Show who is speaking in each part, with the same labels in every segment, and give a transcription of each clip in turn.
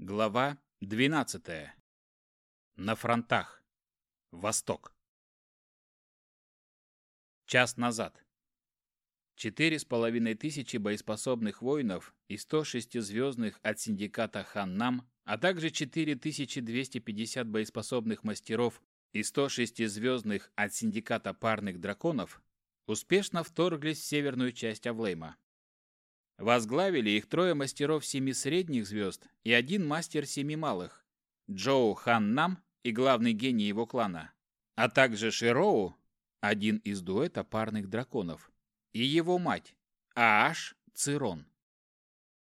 Speaker 1: Глава 12. На фронтах. Восток. Час назад. Четыре с половиной тысячи боеспособных воинов и 106 звездных от синдиката Ханнам, а также 4250 боеспособных мастеров и 106 звездных от синдиката парных драконов успешно вторглись в северную часть Авлейма. Возглавили их трое мастеров семи средних звезд и один мастер семи малых – Джоу Хан Нам и главный гений его клана, а также Широу, один из дуэта парных драконов, и его мать – Ааш Цирон.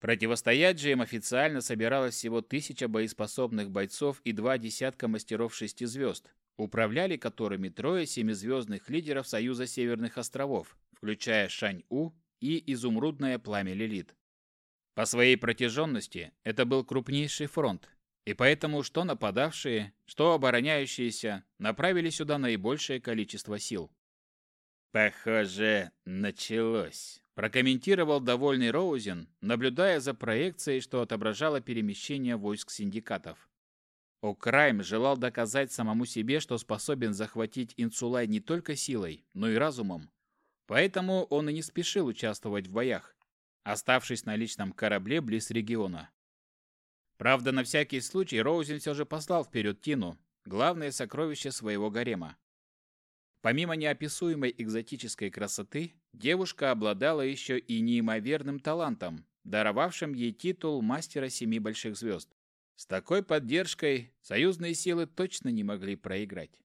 Speaker 1: Противостоять же им официально собиралось всего тысяча боеспособных бойцов и два десятка мастеров шести звезд, управляли которыми трое семизвездных лидеров Союза Северных островов, включая Шань-У и изумрудное пламя Лилит. По своей протяженности это был крупнейший фронт, и поэтому что нападавшие, что обороняющиеся направили сюда наибольшее количество сил. «Похоже, началось», – прокомментировал довольный Роузен, наблюдая за проекцией, что отображало перемещение войск синдикатов. О'Крайм желал доказать самому себе, что способен захватить Инсулай не только силой, но и разумом. Поэтому он и не спешил участвовать в боях, оставшись на личном корабле близ региона. Правда, на всякий случай Роузен все же послал вперед Тину, главное сокровище своего гарема. Помимо неописуемой экзотической красоты, девушка обладала еще и неимоверным талантом, даровавшим ей титул мастера семи больших звезд. С такой поддержкой союзные силы точно не могли проиграть.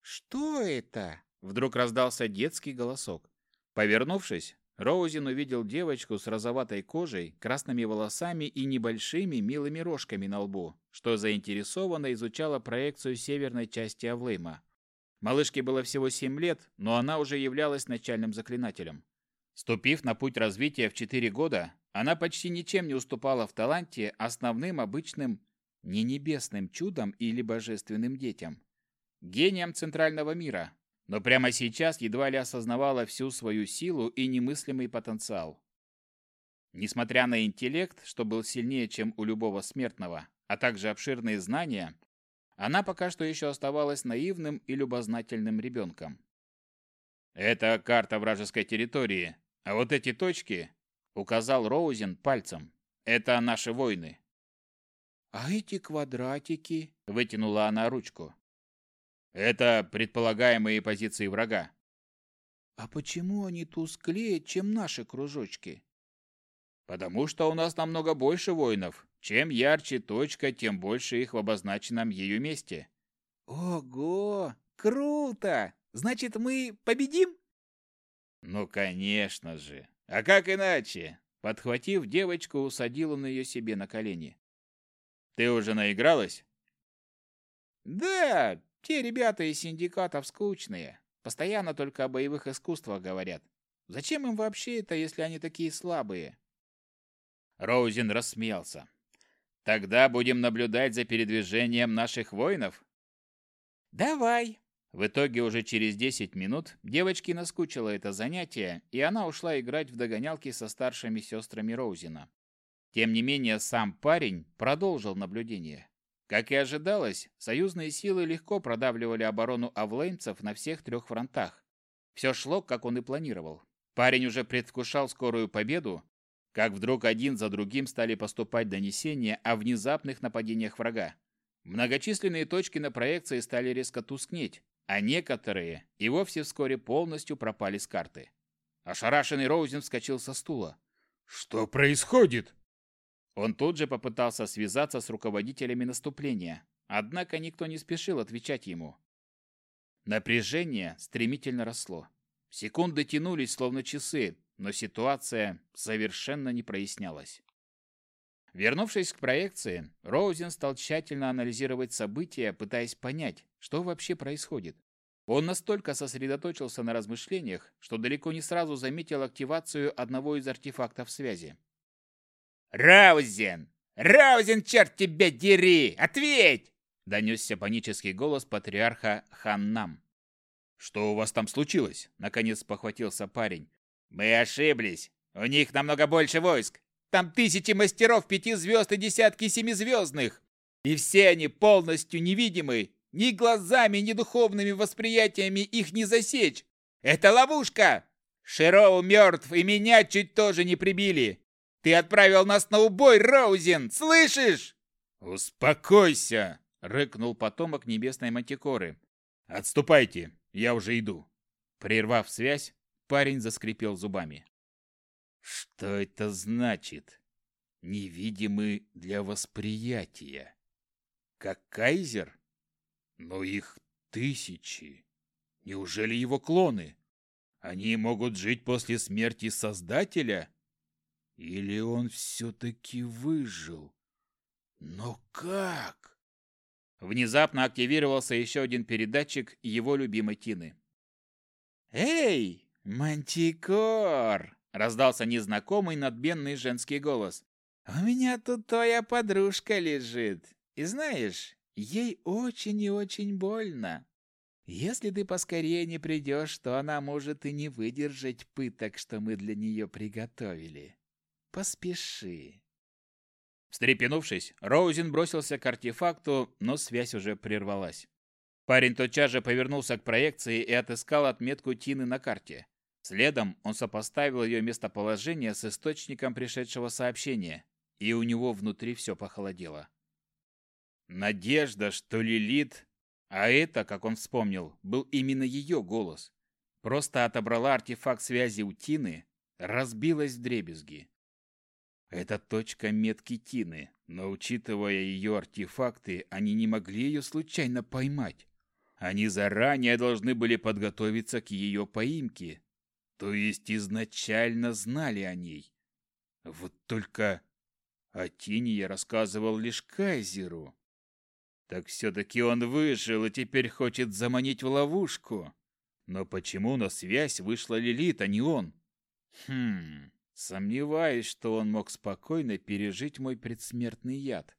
Speaker 2: «Что это?»
Speaker 1: Вдруг раздался детский голосок. Повернувшись, Роузин увидел девочку с розоватой кожей, красными волосами и небольшими милыми рожками на лбу, что заинтересованно изучала проекцию северной части Авлейма. Малышке было всего 7 лет, но она уже являлась начальным заклинателем. Ступив на путь развития в 4 года, она почти ничем не уступала в таланте основным обычным не небесным чудом или божественным детям. Гением центрального мира, но прямо сейчас едва ли осознавала всю свою силу и немыслимый потенциал. Несмотря на интеллект, что был сильнее, чем у любого смертного, а также обширные знания, она пока что еще оставалась наивным и любознательным ребенком. «Это карта вражеской территории, а вот эти точки», — указал Роузен пальцем, — «это наши войны».
Speaker 2: «А эти квадратики?»
Speaker 1: — вытянула она ручку. Это предполагаемые позиции врага.
Speaker 2: А почему они тусклее, чем наши кружочки?
Speaker 1: Потому что у нас намного больше воинов. Чем ярче точка, тем больше их в обозначенном ею месте.
Speaker 2: Ого! Круто! Значит, мы победим?
Speaker 1: Ну, конечно же. А как иначе? Подхватив девочку, усадил он ее себе на колени. Ты уже наигралась?
Speaker 2: Да, те ребята из синдикатов скучные, постоянно только о боевых искусствах говорят. Зачем им вообще это, если они такие слабые?
Speaker 1: Роузен рассмеялся. Тогда будем наблюдать за передвижением наших воинов?
Speaker 2: Давай.
Speaker 1: В итоге уже через 10 минут девочке наскучило это занятие, и она ушла играть в догонялки со старшими сестрами Роузена. Тем не менее, сам парень продолжил наблюдение. Как и ожидалось, союзные силы легко продавливали оборону авлейнцев на всех трех фронтах. Все шло, как он и планировал. Парень уже предвкушал скорую победу, как вдруг один за другим стали поступать донесения о внезапных нападениях врага. Многочисленные точки на проекции стали резко тускнеть, а некоторые и вовсе вскоре полностью пропали с карты. Ошарашенный Роузен вскочил со стула.
Speaker 3: «Что происходит?»
Speaker 1: Он тут же попытался связаться с руководителями наступления, однако никто не спешил отвечать ему. Напряжение стремительно росло. Секунды тянулись, словно часы, но ситуация совершенно не прояснялась. Вернувшись к проекции, Роузен стал тщательно анализировать события, пытаясь понять, что вообще происходит. Он настолько сосредоточился на размышлениях, что далеко не сразу заметил активацию одного из артефактов связи.
Speaker 2: «Раузен! Раузен, черт тебя дери! Ответь!»
Speaker 1: Донесся панический голос патриарха Ханнам. «Что у вас там случилось?» Наконец похватился парень.
Speaker 2: «Мы ошиблись. У них намного больше войск. Там тысячи мастеров пяти звезд и десятки семизвездных. И все они полностью невидимы. Ни глазами, ни духовными восприятиями их не засечь. Это ловушка! Широу мертв, и меня чуть тоже не прибили. Ты отправил нас на убой, Роузен, слышишь?
Speaker 1: Успокойся, рыкнул потомок небесной мантикоры. Отступайте, я уже иду. Прервав связь, парень заскрипел зубами. Что это значит? Невидимы для восприятия. Как кайзер? Но их тысячи. Неужели его клоны? Они могут жить после смерти Создателя? Или он все-таки выжил? Но как? Внезапно активировался еще один передатчик его любимой Тины.
Speaker 2: «Эй, Мантикор!» — раздался незнакомый надменный женский голос. «У меня тут твоя подружка лежит. И знаешь, ей очень и очень больно. Если ты поскорее не придешь, то она может и не выдержать пыток, что мы для нее приготовили. Поспеши.
Speaker 1: Встрепенувшись, Роузен бросился к артефакту, но связь уже прервалась. Парень тотчас же повернулся к проекции и отыскал отметку Тины на карте. Следом он сопоставил ее местоположение с источником пришедшего сообщения, и у него внутри все похолодело. Надежда, что Лилит, а это, как он вспомнил, был именно ее голос, просто отобрала артефакт связи у Тины, разбилась в дребезги. Это точка метки Тины, но учитывая ее артефакты, они не могли ее случайно поймать. Они заранее должны были подготовиться к ее поимке, то есть изначально знали о ней. Вот только о Тине я рассказывал лишь Кайзеру. Так все-таки он выжил и теперь хочет заманить в ловушку. Но почему на связь вышла Лилит, а не он? Хм, сомневаюсь, что он мог спокойно пережить мой предсмертный яд.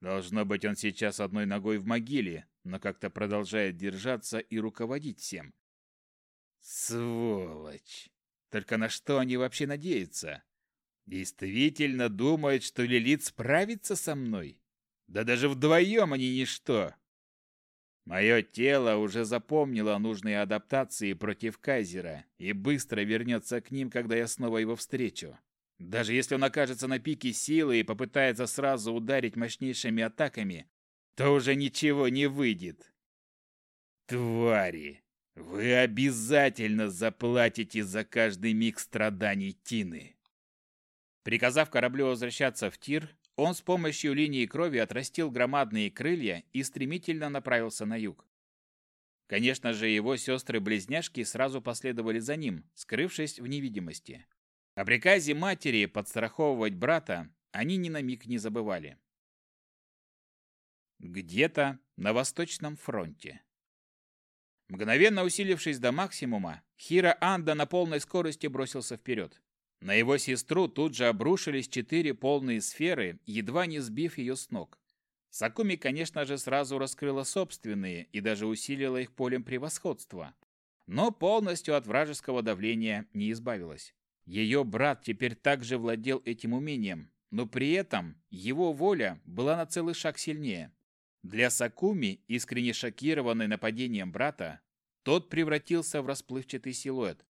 Speaker 1: Должно быть, он сейчас одной ногой в могиле, но как-то продолжает держаться и руководить всем. Сволочь! Только на что они вообще надеются? Действительно думают, что Лилит справится со мной? Да даже вдвоем они ничто. Мое тело уже запомнило нужные адаптации против Кайзера и быстро вернется к ним, когда я снова его встречу. Даже если он окажется на пике силы и попытается сразу ударить мощнейшими атаками, то уже ничего не выйдет. Твари, вы обязательно заплатите за каждый миг страданий Тины. Приказав кораблю возвращаться в Тир, он с помощью линии крови отрастил громадные крылья и стремительно направился на юг. Конечно же, его сестры-близняшки сразу последовали за ним, скрывшись в невидимости. О приказе матери подстраховывать брата они ни на миг не забывали. Где-то на Восточном фронте. Мгновенно усилившись до максимума, Хира Анда на полной скорости бросился вперед. На его сестру тут же обрушились четыре полные сферы, едва не сбив ее с ног. Сакуми, конечно же, сразу раскрыла собственные и даже усилила их полем превосходства. Но полностью от вражеского давления не избавилась. Ее брат теперь также владел этим умением, но при этом его воля была на целый шаг сильнее. Для Сакуми, искренне шокированной нападением брата, тот превратился в расплывчатый силуэт,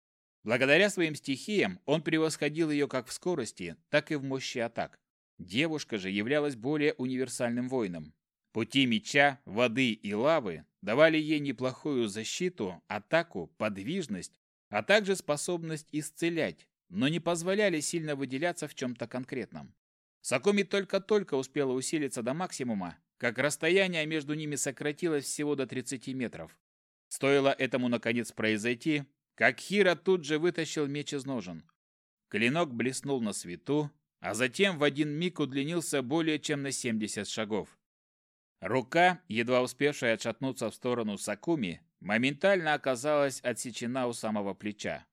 Speaker 1: Благодаря своим стихиям он превосходил ее как в скорости, так и в мощи атак. Девушка же являлась более универсальным воином. Пути меча, воды и лавы давали ей неплохую защиту, атаку, подвижность, а также способность исцелять, но не позволяли сильно выделяться в чем-то конкретном. Сакуми только-только успела усилиться до максимума, как расстояние между ними сократилось всего до 30 метров. Стоило этому наконец произойти, как Хира тут же вытащил меч из ножен. Клинок блеснул на свету, а затем в один миг удлинился более чем на 70 шагов. Рука, едва успевшая отшатнуться в сторону Сакуми, моментально оказалась отсечена у самого плеча.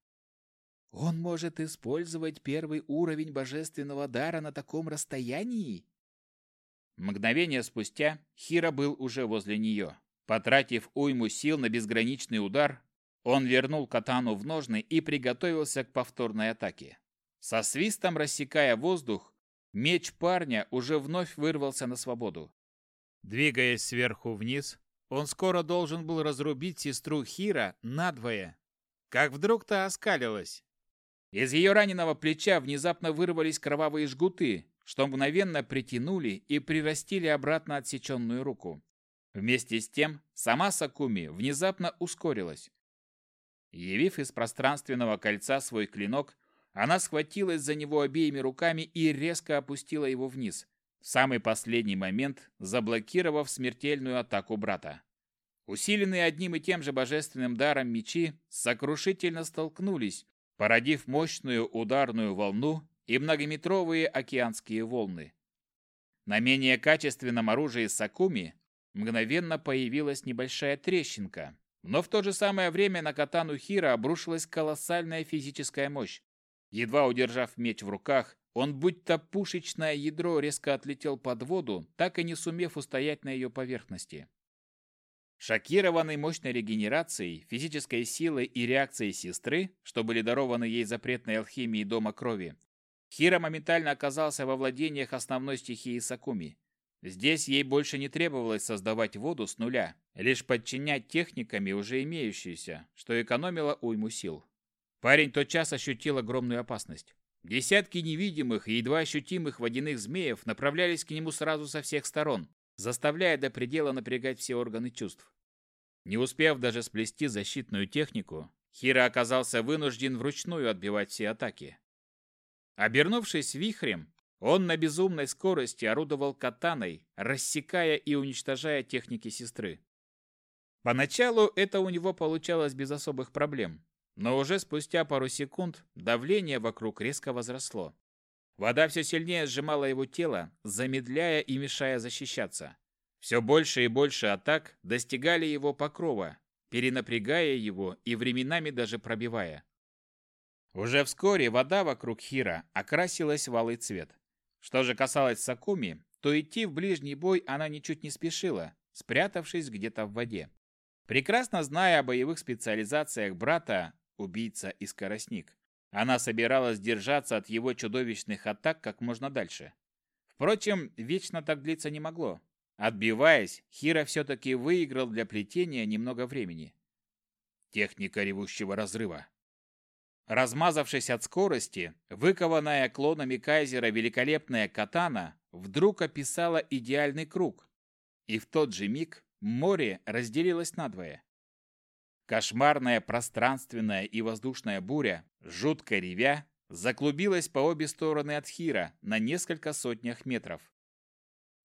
Speaker 1: «Он может использовать первый уровень божественного дара на таком расстоянии?» Мгновение спустя Хира был уже возле нее. Потратив уйму сил на безграничный удар, он вернул катану в ножны и приготовился к повторной атаке. Со свистом рассекая воздух, меч парня уже вновь вырвался на свободу. Двигаясь сверху вниз, он скоро должен был разрубить сестру Хира надвое, как вдруг та оскалилась. Из ее раненого плеча внезапно вырвались кровавые жгуты, что мгновенно притянули и прирастили обратно отсеченную руку. Вместе с тем, сама Сакуми внезапно ускорилась. Явив из пространственного кольца свой клинок, она схватилась за него обеими руками и резко опустила его вниз, в самый последний момент заблокировав смертельную атаку брата. Усиленные одним и тем же божественным даром мечи сокрушительно столкнулись, породив мощную ударную волну и многометровые океанские волны. На менее качественном оружии Сакуми мгновенно появилась небольшая трещинка, но в то же самое время на катану Хира обрушилась колоссальная физическая мощь. Едва удержав меч в руках, он будто пушечное ядро резко отлетел под воду, так и не сумев устоять на ее поверхности. Шокированный мощной регенерацией, физической силой и реакцией сестры, что были дарованы ей запретной алхимией Дома Крови, Хира моментально оказался во владениях основной стихии Сакуми. Здесь ей больше не требовалось создавать воду с нуля, лишь подчинять техниками уже имеющиеся, что экономило уйму сил. Парень тотчас ощутил огромную опасность. Десятки невидимых и едва ощутимых водяных змеев направлялись к нему сразу со всех сторон, заставляя до предела напрягать все органы чувств. Не успев даже сплести защитную технику, Хира оказался вынужден вручную отбивать все атаки. Обернувшись вихрем, он на безумной скорости орудовал катаной, рассекая и уничтожая техники сестры. Поначалу это у него получалось без особых проблем, но уже спустя пару секунд давление вокруг резко возросло. Вода все сильнее сжимала его тело, замедляя и мешая защищаться. Все больше и больше атак достигали его покрова, перенапрягая его и временами даже пробивая. Уже вскоре вода вокруг Хира окрасилась в алый цвет. Что же касалось Сакуми, то идти в ближний бой она ничуть не спешила, спрятавшись где-то в воде. Прекрасно зная о боевых специализациях брата, убийца и скоростник. Она собиралась держаться от его чудовищных атак как можно дальше. Впрочем, вечно так длиться не могло. Отбиваясь, Хира все-таки выиграл для плетения немного времени. Техника ревущего разрыва. Размазавшись от скорости, выкованная клонами Кайзера великолепная катана вдруг описала идеальный круг, и в тот же миг море разделилось надвое. Кошмарная пространственная и воздушная буря, жутко ревя, заклубилась по обе стороны от Хира на несколько сотнях метров.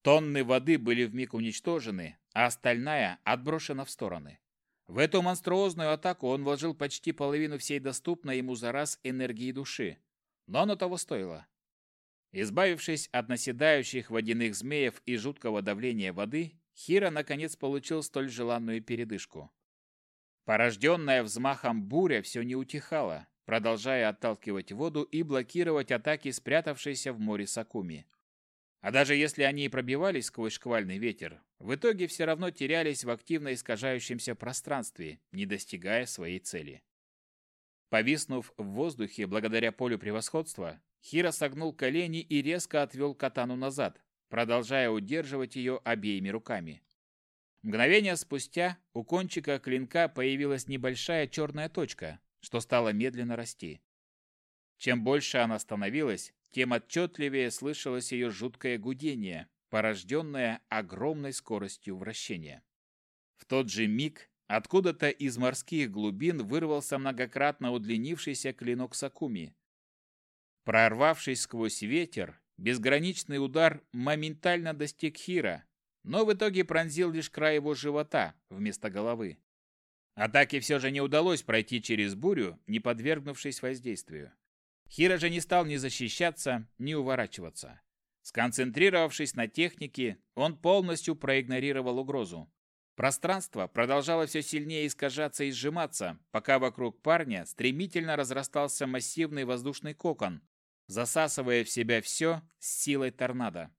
Speaker 1: Тонны воды были вмиг уничтожены, а остальная отброшена в стороны. В эту монструозную атаку он вложил почти половину всей доступной ему за раз энергии души. Но оно того стоило. Избавившись от наседающих водяных змеев и жуткого давления воды, Хира наконец получил столь желанную передышку. Порожденная взмахом буря все не утихала, продолжая отталкивать воду и блокировать атаки спрятавшейся в море Сакуми. А даже если они и пробивались сквозь шквальный ветер, в итоге все равно терялись в активно искажающемся пространстве, не достигая своей цели. Повиснув в воздухе благодаря полю превосходства, Хира согнул колени и резко отвел катану назад, продолжая удерживать ее обеими руками. Мгновение спустя у кончика клинка появилась небольшая черная точка, что стала медленно расти. Чем больше она становилась, тем отчетливее слышалось ее жуткое гудение, порожденное огромной скоростью вращения. В тот же миг откуда-то из морских глубин вырвался многократно удлинившийся клинок Сакуми. Прорвавшись сквозь ветер, безграничный удар моментально достиг Хира, но в итоге пронзил лишь край его живота вместо головы. Атаке все же не удалось пройти через бурю, не подвергнувшись воздействию. Хира же не стал ни защищаться, ни уворачиваться. Сконцентрировавшись на технике, он полностью проигнорировал угрозу. Пространство продолжало все сильнее искажаться и сжиматься, пока вокруг парня стремительно разрастался массивный воздушный кокон, засасывая в себя все с силой торнадо.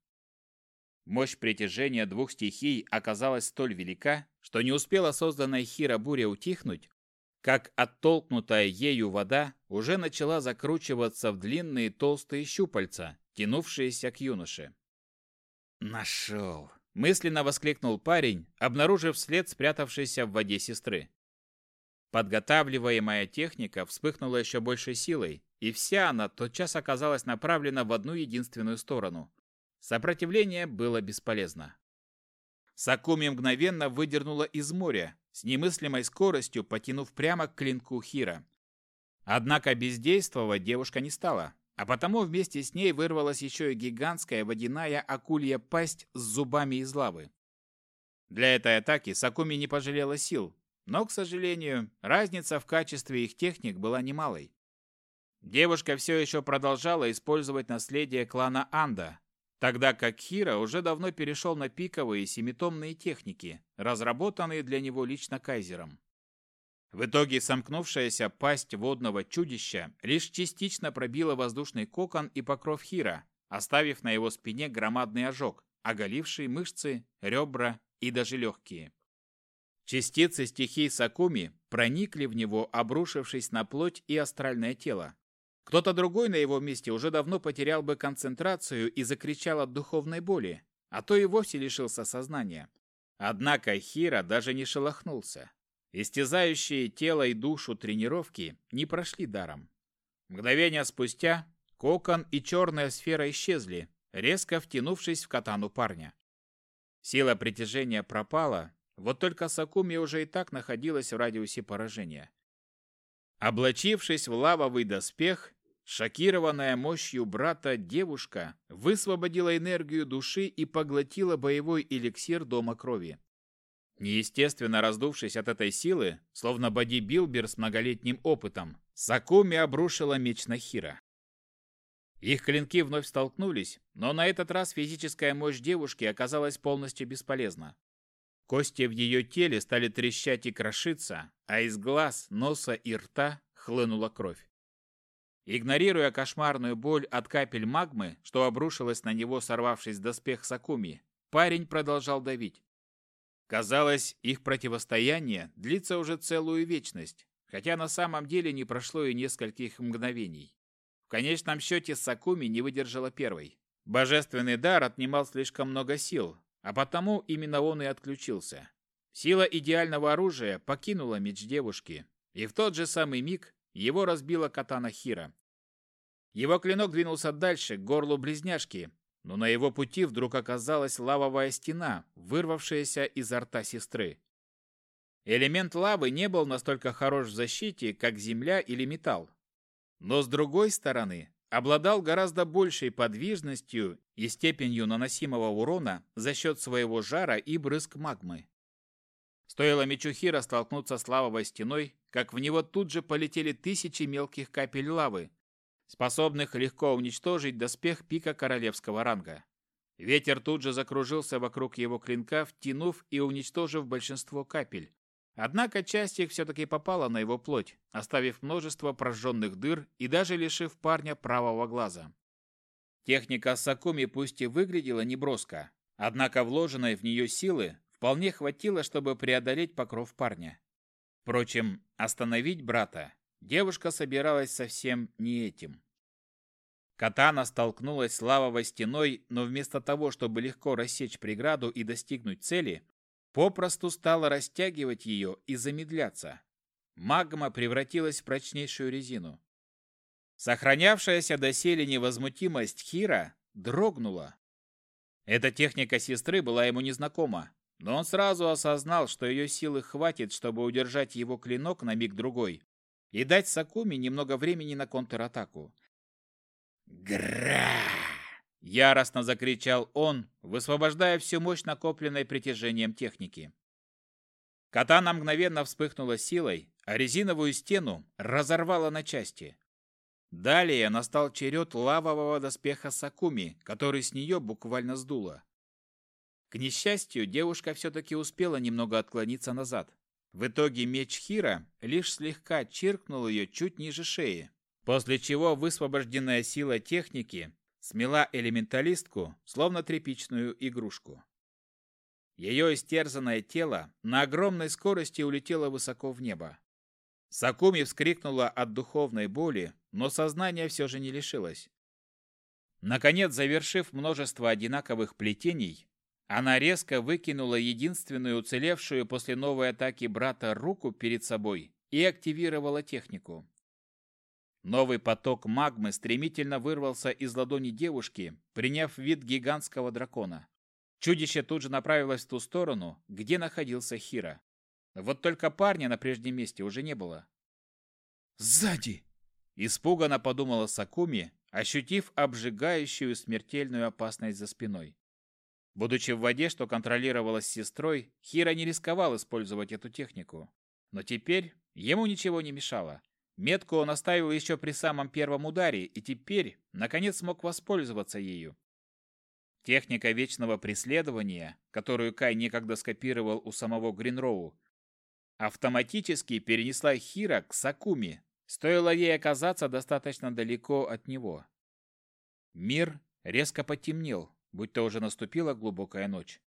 Speaker 1: Мощь притяжения двух стихий оказалась столь велика, что не успела созданная Хира буря утихнуть, как оттолкнутая ею вода уже начала закручиваться в длинные толстые щупальца, тянувшиеся к юноше. «Нашел!» – мысленно воскликнул парень, обнаружив след спрятавшейся в воде сестры. Подготавливаемая техника вспыхнула еще большей силой, и вся она тотчас оказалась направлена в одну единственную сторону. Сопротивление было бесполезно. Сакуми мгновенно выдернула из моря, с немыслимой скоростью потянув прямо к клинку Хира. Однако бездействовать девушка не стала, а потому вместе с ней вырвалась еще и гигантская водяная акулья пасть с зубами из лавы. Для этой атаки Сакуми не пожалела сил, но, к сожалению, разница в качестве их техник была немалой. Девушка все еще продолжала использовать наследие клана Анда, тогда как Хира уже давно перешел на пиковые семитомные техники, разработанные для него лично Кайзером. В итоге сомкнувшаяся пасть водного чудища лишь частично пробила воздушный кокон и покров Хира, оставив на его спине громадный ожог, оголивший мышцы, ребра и даже легкие. Частицы стихий Сакуми проникли в него, обрушившись на плоть и астральное тело. Кто-то другой на его месте уже давно потерял бы концентрацию и закричал от духовной боли, а то и вовсе лишился сознания. Однако Хира даже не шелохнулся. Истязающие тело и душу тренировки не прошли даром. Мгновение спустя кокон и черная сфера исчезли, резко втянувшись в катану парня. Сила притяжения пропала, вот только Сакуми уже и так находилась в радиусе поражения. Облачившись в лавовый доспех, Шокированная мощью брата девушка высвободила энергию души и поглотила боевой эликсир Дома Крови. Неестественно раздувшись от этой силы, словно бодибилдер с многолетним опытом, Сакуми обрушила меч на Хира. Их клинки вновь столкнулись, но на этот раз физическая мощь девушки оказалась полностью бесполезна. Кости в ее теле стали трещать и крошиться, а из глаз, носа и рта хлынула кровь. Игнорируя кошмарную боль от капель магмы, что обрушилась на него, сорвавшись доспех Сакуми, парень продолжал давить. Казалось, их противостояние длится уже целую вечность, хотя на самом деле не прошло и нескольких мгновений. В конечном счете Сакуми не выдержала первой. Божественный дар отнимал слишком много сил, а потому именно он и отключился. Сила идеального оружия покинула меч девушки, и в тот же самый миг его разбила катана Хира. Его клинок двинулся дальше, к горлу близняшки, но на его пути вдруг оказалась лавовая стена, вырвавшаяся изо рта сестры. Элемент лавы не был настолько хорош в защите, как земля или металл. Но с другой стороны, обладал гораздо большей подвижностью и степенью наносимого урона за счет своего жара и брызг магмы. Стоило мечу Хира столкнуться с лавовой стеной, как в него тут же полетели тысячи мелких капель лавы, способных легко уничтожить доспех пика королевского ранга. Ветер тут же закружился вокруг его клинка, втянув и уничтожив большинство капель. Однако часть их все-таки попала на его плоть, оставив множество прожженных дыр и даже лишив парня правого глаза. Техника Сакуми пусть и выглядела неброско, однако вложенной в нее силы вполне хватило, чтобы преодолеть покров парня. Впрочем, остановить брата девушка собиралась совсем не этим. Катана столкнулась с лавовой стеной, но вместо того, чтобы легко рассечь преграду и достигнуть цели, попросту стала растягивать ее и замедляться. Магма превратилась в прочнейшую резину. Сохранявшаяся доселе невозмутимость Хира дрогнула. Эта техника сестры была ему незнакома, но он сразу осознал, что ее силы хватит, чтобы удержать его клинок на миг-другой и дать Сакуми немного времени на контратаку. «Гра!» – яростно закричал он, высвобождая всю мощь накопленной притяжением техники. Катана мгновенно вспыхнула силой, а резиновую стену разорвала на части. Далее настал черед лавового доспеха Сакуми, который с нее буквально сдуло. К несчастью, девушка все-таки успела немного отклониться назад. В итоге меч Хира лишь слегка чиркнул ее чуть ниже шеи, после чего высвобожденная сила техники смела элементалистку, словно тряпичную игрушку. Ее истерзанное тело на огромной скорости улетело высоко в небо. Сакуми вскрикнула от духовной боли, но сознание все же не лишилось. Наконец, завершив множество одинаковых плетений, она резко выкинула единственную уцелевшую после новой атаки брата руку перед собой и активировала технику. Новый поток магмы стремительно вырвался из ладони девушки, приняв вид гигантского дракона. Чудище тут же направилось в ту сторону, где находился Хира. Вот только парня на прежнем месте уже не было.
Speaker 3: «Сзади!»
Speaker 1: – испуганно подумала Сакуми, ощутив обжигающую смертельную опасность за спиной. Будучи в воде, что контролировалось сестрой, Хира не рисковал использовать эту технику. Но теперь ему ничего не мешало. Метку он оставил еще при самом первом ударе и теперь, наконец, смог воспользоваться ею. Техника вечного преследования, которую Кай некогда скопировал у самого Гринроу, автоматически перенесла Хира к Сакуми, стоило ей оказаться достаточно далеко от него. Мир резко потемнел, будто уже наступила глубокая ночь.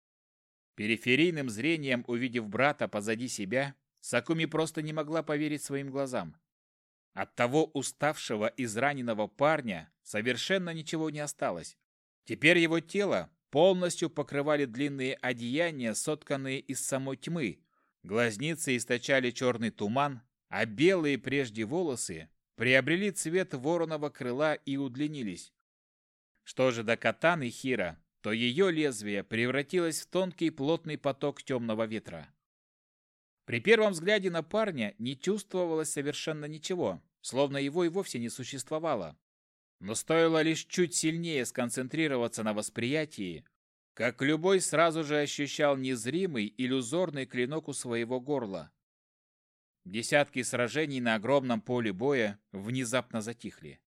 Speaker 1: Периферийным зрением увидев брата позади себя, Сакуми просто не могла поверить своим глазам. От того уставшего, израненного парня совершенно ничего не осталось. Теперь его тело полностью покрывали длинные одеяния, сотканные из самой тьмы. Глазницы источали черный туман, а белые прежде волосы приобрели цвет вороного крыла и удлинились. Что же до катаны Хира, то ее лезвие превратилось в тонкий плотный поток темного ветра. При первом взгляде на парня не чувствовалось совершенно ничего, словно его и вовсе не существовало. Но стоило лишь чуть сильнее сконцентрироваться на восприятии, как любой сразу же ощущал незримый иллюзорный клинок у своего горла. Десятки сражений на огромном поле боя внезапно затихли.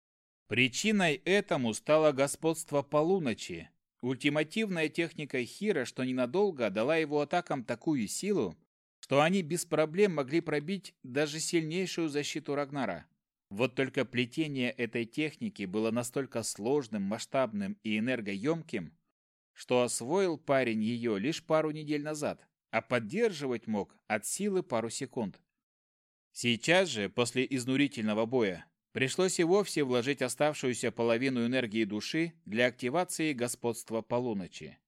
Speaker 1: Причиной этому стало господство полуночи, ультимативная техника Хира, что ненадолго дала его атакам такую силу, что они без проблем могли пробить даже сильнейшую защиту Рагнара. Вот только плетение этой техники было настолько сложным, масштабным и энергоемким, что освоил парень ее лишь пару недель назад, а поддерживать мог от силы пару секунд. Сейчас же, после изнурительного боя, пришлось и вовсе вложить оставшуюся половину энергии души для активации господства полуночи.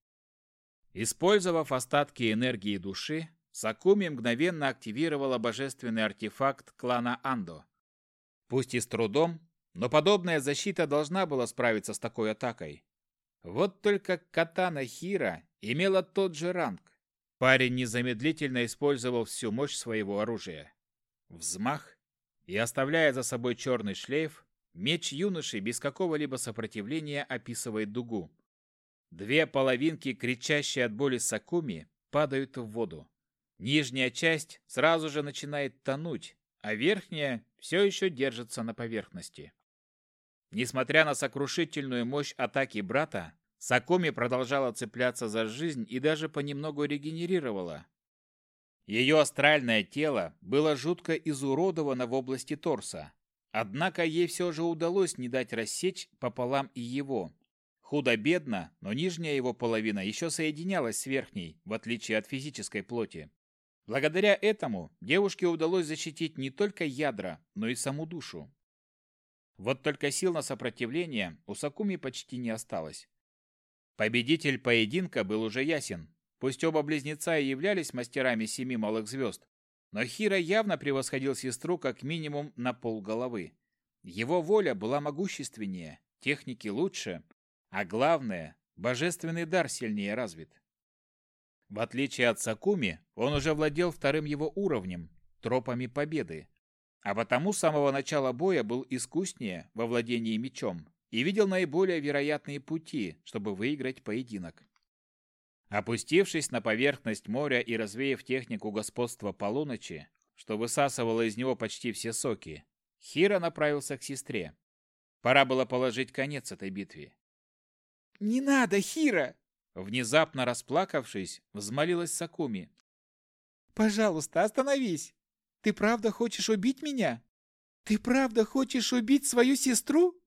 Speaker 1: Использовав остатки энергии души, Сакуми мгновенно активировала божественный артефакт клана Андо. Пусть и с трудом, но подобная защита должна была справиться с такой атакой. Вот только катана Хира имела тот же ранг. Парень незамедлительно использовал всю мощь своего оружия. Взмах, и оставляя за собой черный шлейф, меч юноши без какого-либо сопротивления описывает дугу. Две половинки, кричащие от боли Сакуми, падают в воду. Нижняя часть сразу же начинает тонуть, а верхняя все еще держится на поверхности. Несмотря на сокрушительную мощь атаки брата, Сакоми продолжала цепляться за жизнь и даже понемногу регенерировала. Ее астральное тело было жутко изуродовано в области торса, однако ей все же удалось не дать рассечь пополам и его. Худо-бедно, но нижняя его половина еще соединялась с верхней, в отличие от физической плоти. Благодаря этому девушке удалось защитить не только ядра, но и саму душу. Вот только сил на сопротивление у Сакуми почти не осталось. Победитель поединка был уже ясен. Пусть оба близнеца и являлись мастерами семи малых звезд, но Хира явно превосходил сестру как минимум на полголовы. Его воля была могущественнее, техники лучше, а главное, божественный дар сильнее развит. В отличие от Сакуми, он уже владел вторым его уровнем – тропами победы. А потому с самого начала боя был искуснее во владении мечом и видел наиболее вероятные пути, чтобы выиграть поединок. Опустившись на поверхность моря и развеяв технику господства полуночи, что высасывало из него почти все соки, Хира направился к сестре. Пора было положить конец этой битве.
Speaker 2: «Не надо, Хира!»
Speaker 1: Внезапно расплакавшись, взмолилась Сакуми.
Speaker 2: «Пожалуйста, остановись! Ты правда хочешь убить меня? Ты правда хочешь убить свою сестру?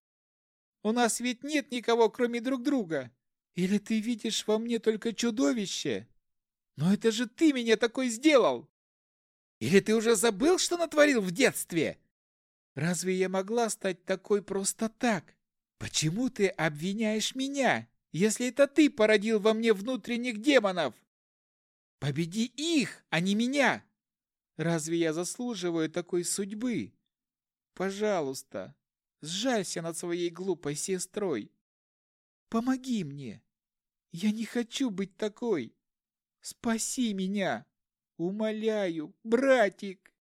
Speaker 2: У нас ведь нет никого, кроме друг друга. Или ты видишь во мне только чудовище? Но это же ты меня такой сделал!» Или ты уже забыл, что натворил в детстве? Разве я могла стать такой просто так? Почему ты обвиняешь меня, если это ты породил во мне внутренних демонов? Победи их, а не меня. Разве я заслуживаю такой судьбы? Пожалуйста, сжалься над своей глупой сестрой. Помоги мне. Я не хочу быть такой. Спаси меня. Умоляю, братик.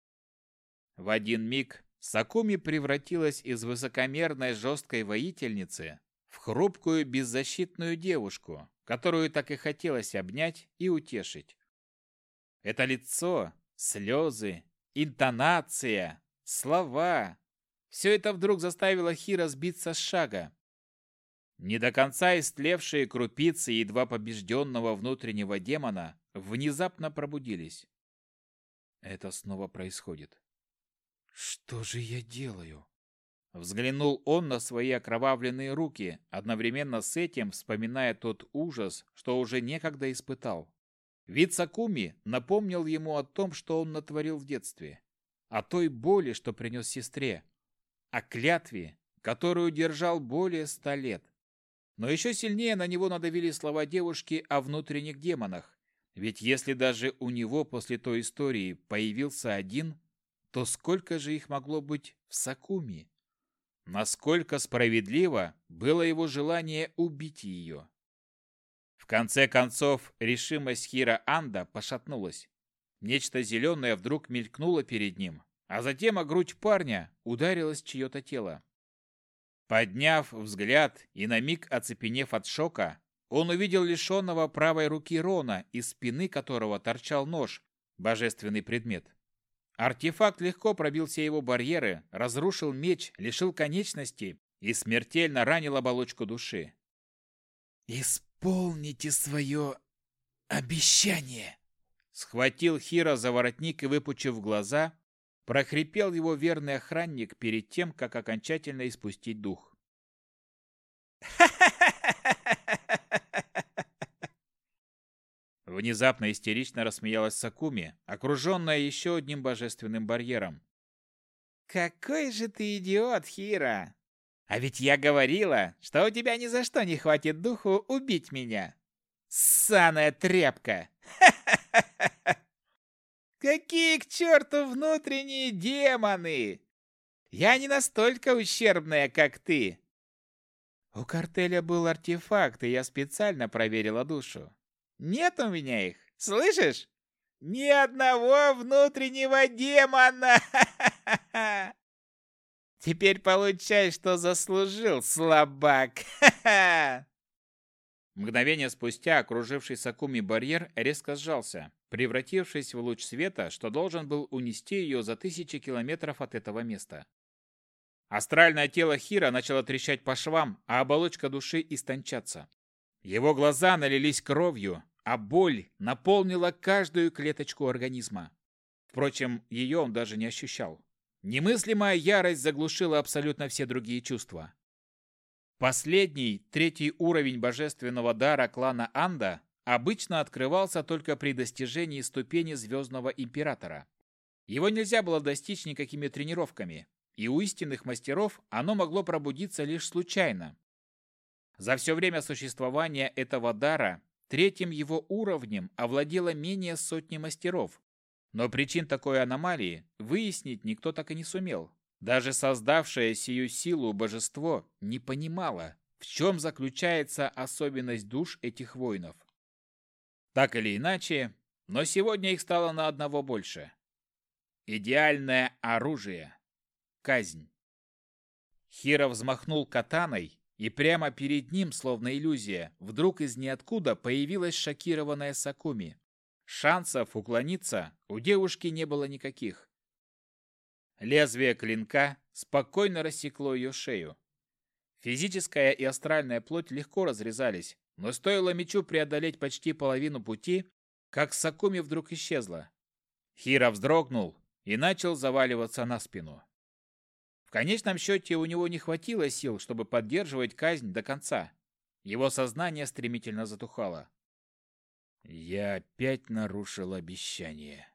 Speaker 2: В один миг Сакуми превратилась из высокомерной жесткой воительницы в хрупкую беззащитную девушку, которую так и хотелось обнять и утешить. Это лицо, слезы, интонация, слова – все это вдруг заставило Хира сбиться с шага. Не до конца истлевшие крупицы едва побежденного внутреннего демона внезапно пробудились. Это снова происходит. Что же я делаю? Взглянул он на свои окровавленные руки, одновременно с этим вспоминая тот ужас, что уже некогда испытал. Вид Сакуми напомнил ему о том, что он натворил в детстве, о той боли, что принес сестре, о клятве, которую держал более ста лет. Но еще сильнее на него надавили слова девушки о внутренних демонах, ведь если даже у него после той истории появился один, то сколько же их могло быть в Сакуми? Насколько справедливо было его желание убить ее? В конце концов, решимость Хира Анда пошатнулась. Нечто зеленое вдруг мелькнуло перед ним, а затем о грудь парня ударилось чье-то тело. Подняв взгляд и на миг оцепенев от шока, он увидел лишенного правой руки Рона, из спины которого торчал нож, божественный предмет. Артефакт легко пробил все его барьеры, разрушил меч, лишил конечности и смертельно ранил оболочку души. «Исполните свое обещание!» Схватил Хира за воротник и, выпучив глаза, прохрипел его верный охранник перед тем, как окончательно испустить дух. Внезапно истерично рассмеялась Сакуми, окруженная еще одним божественным барьером. «Какой же ты идиот, Хира! А ведь я говорила, что у тебя ни за что не хватит духу убить меня! Ссаная тряпка! Какие к черту внутренние демоны! Я не настолько ущербная, как ты!» У картеля был артефакт, и я специально проверила душу. Нет у меня их, слышишь? Ни одного внутреннего демона! Теперь получай, что заслужил, слабак! Мгновение спустя окруживший Сакуми барьер резко сжался, превратившись в луч света, что должен был унести ее за тысячи километров от этого места. Астральное тело Хира начало трещать по швам, а оболочка души истончаться. Его глаза налились кровью, а боль наполнила каждую клеточку организма. Впрочем, ее он даже не ощущал. Немыслимая ярость заглушила абсолютно все другие чувства. Последний, третий уровень божественного дара клана Анда обычно открывался только при достижении ступени Звездного Императора. Его нельзя было достичь никакими тренировками, и у истинных мастеров оно могло пробудиться лишь случайно, за все время существования этого дара третьим его уровнем овладело менее сотни мастеров. Но причин такой аномалии выяснить никто так и не сумел. Даже создавшее сию силу божество не понимало, в чем заключается особенность душ этих воинов. Так или иначе, но сегодня их стало на одного больше. Идеальное оружие. Казнь. Хиро взмахнул катаной, и прямо перед ним, словно иллюзия, вдруг из ниоткуда появилась шокированная Сакуми. Шансов уклониться у девушки не было никаких. Лезвие клинка спокойно рассекло ее шею. Физическая и астральная плоть легко разрезались, но стоило мечу преодолеть почти половину пути, как Сакуми вдруг исчезла. Хира вздрогнул и начал заваливаться на спину. В конечном счете у него не хватило сил, чтобы поддерживать казнь до конца. Его сознание стремительно затухало. «Я опять нарушил обещание»,